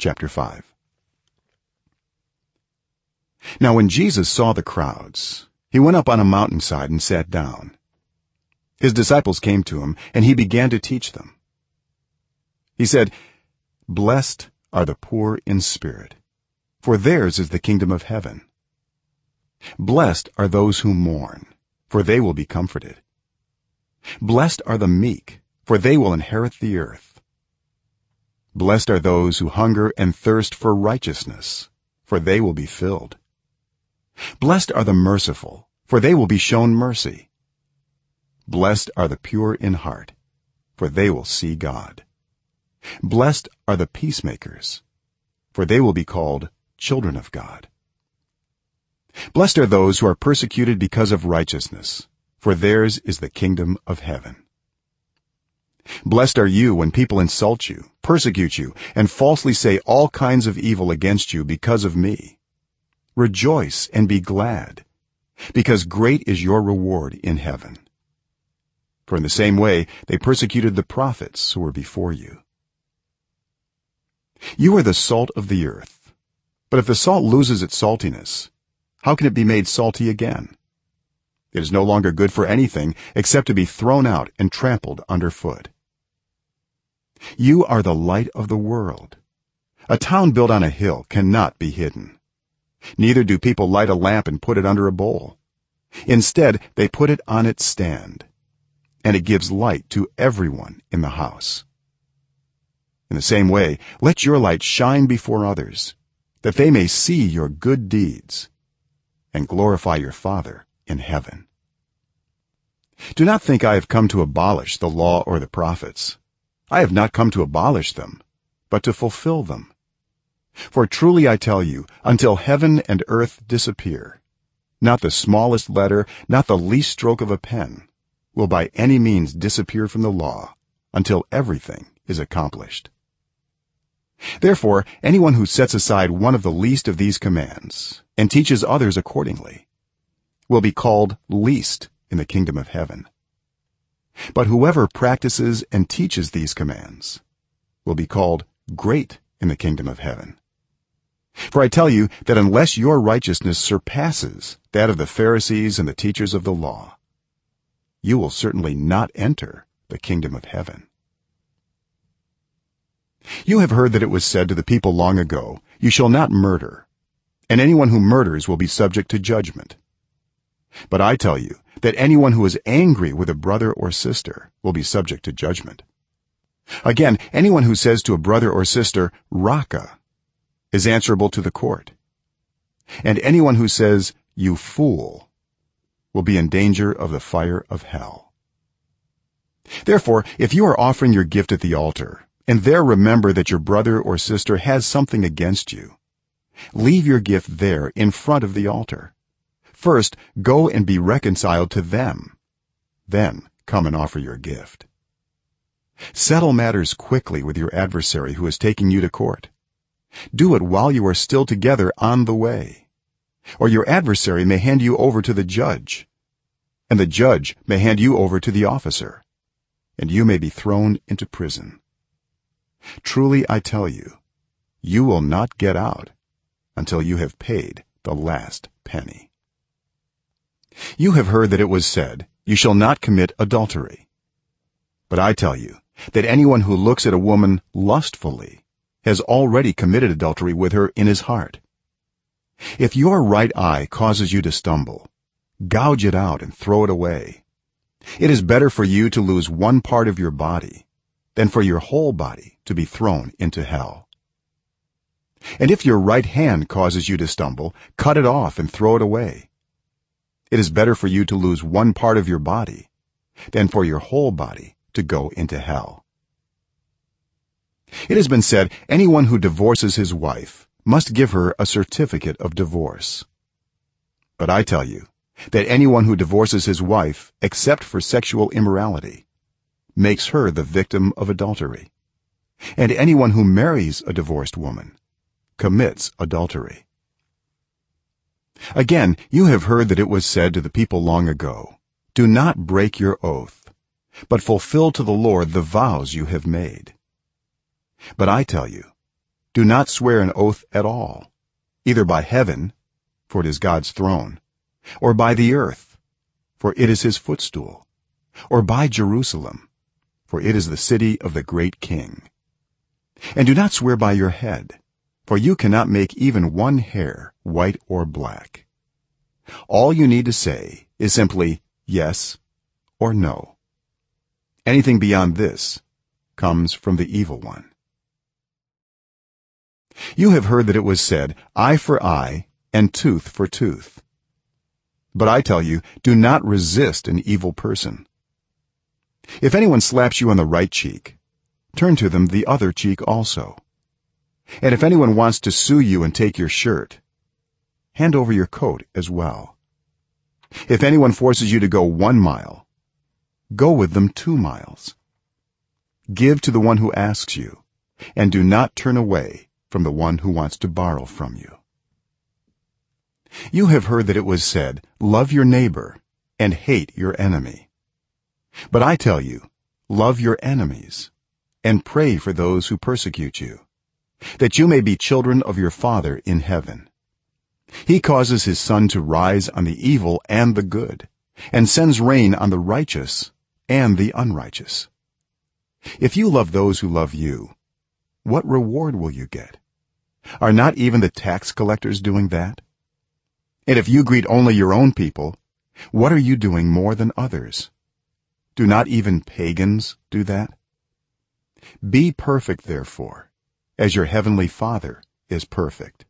chapter 5 now when jesus saw the crowds he went up on a mountainside and sat down. His disciples came to him and he began to teach them. He said blessed are the poor in spirit for theirs is the kingdom of heaven. Blessed are those who mourn for they will be comforted. Blessed are the meek for they will inherit the earth blessed are those who hunger and thirst for righteousness for they will be filled. Blessed are the merciful for they will be shown mercy. Blessed are the pure in heart for they will see god. Blessed are the peacemakers for they will be called children of god. Blessed are those who are persecuted because of righteousness for theirs is the kingdom of heaven blessed are you when people insult you persecute you and falsely say all kinds of evil against you because of me. Rejoice and be glad because great is your reward in heaven. For in the same way they persecuted the prophets who were before you. You are the salt of the earth. But if the salt loses its saltiness how can it be made salty again it is no longer good for anything except to be thrown out and trampled underfoot. You are the light of the world. A town built on a hill cannot be hidden. Neither do people light a lamp and put it under a bowl. Instead they put it on its stand and it gives light to everyone in the house. In the same way let your light shine before others that they may see your good deeds and glorify your father in heaven. Do not think i have come to abolish the law or the prophets. I have not come to abolish them but to fulfill them. For truly i tell you until heaven and earth disappear not the smallest letter not the least stroke of a pen will by any means disappear from the law until everything is accomplished. Therefore anyone who sets aside one of the least of these commands and teaches others accordingly will be called least in the kingdom of heaven. But whoever practices and teaches these commands will be called great in the kingdom of heaven. For i tell you that unless your righteousness surpasses that of the pharisees and the teachers of the law you will certainly not enter the kingdom of heaven. You have heard that it was said to the people long ago you shall not murder and anyone who murders will be subject to judgment but i tell you that anyone who is angry with a brother or sister will be subject to judgment. Again anyone who says to a brother or sister raca is answerable to the court. And anyone who says you fool will be in danger of the fire of hell. Therefore if you are offering your gift at the altar and there remember that your brother or sister has something against you leave your gift there in front of the altar first go and be reconciled to them. Then come and offer your gift. Settle matters quickly with your adversary who is taking you to court. Do it while you are still together on the way. Or your adversary may hand you over to the judge. And the judge may hand you over to the officer. And you may be thrown into prison. Truly i tell you you will not get out until you have paid the last penny you have heard that it was said you shall not commit adultery. But i tell you that anyone who looks at a woman lustfully has already committed adultery with her in his heart. If your right eye causes you to stumble gouge it out and throw it away. It is better for you to lose one part of your body than for your whole body to be thrown into hell. And if your right hand causes you to stumble cut it off and throw it away it is better for you to lose one part of your body than for your whole body to go into hell. It has been said anyone who divorces his wife must give her a certificate of divorce. But i tell you that anyone who divorces his wife except for sexual immorality makes her the victim of adultery. And anyone who marries a divorced woman commits adultery again you have heard that it was said to the people long ago do not break your oath but fulfill to the lord the vows you have made. But i tell you do not swear an oath at all either by heaven for it is god's throne or by the earth for it is his footstool or by jerusalem for it is the city of the great king. And do not swear by your head for you cannot make even one hair white or black. All you need to say is simply yes or no. Anything beyond this comes from the evil one. You have heard that it was said eye for eye and tooth for tooth. But i tell you do not resist an evil person. If anyone slaps you on the right cheek turn to them the other cheek also and if anyone wants to sue you and take your shirt hand over your coat as well. If anyone forces you to go 1 mile go with them 2 miles. Give to the one who asks you and do not turn away from the one who wants to borrow from you. You have heard that it was said love your neighbor and hate your enemy. But i tell you love your enemies and pray for those who persecute you that you may be children of your father in heaven. He causes his sun to rise on the evil and the good and sends rain on the righteous and the unrighteous. If you love those who love you what reward will you get? Are not even the tax collectors doing that? And if you greet only your own people what are you doing more than others? Do not even pagans do that? Be perfect therefore as your heavenly father is perfect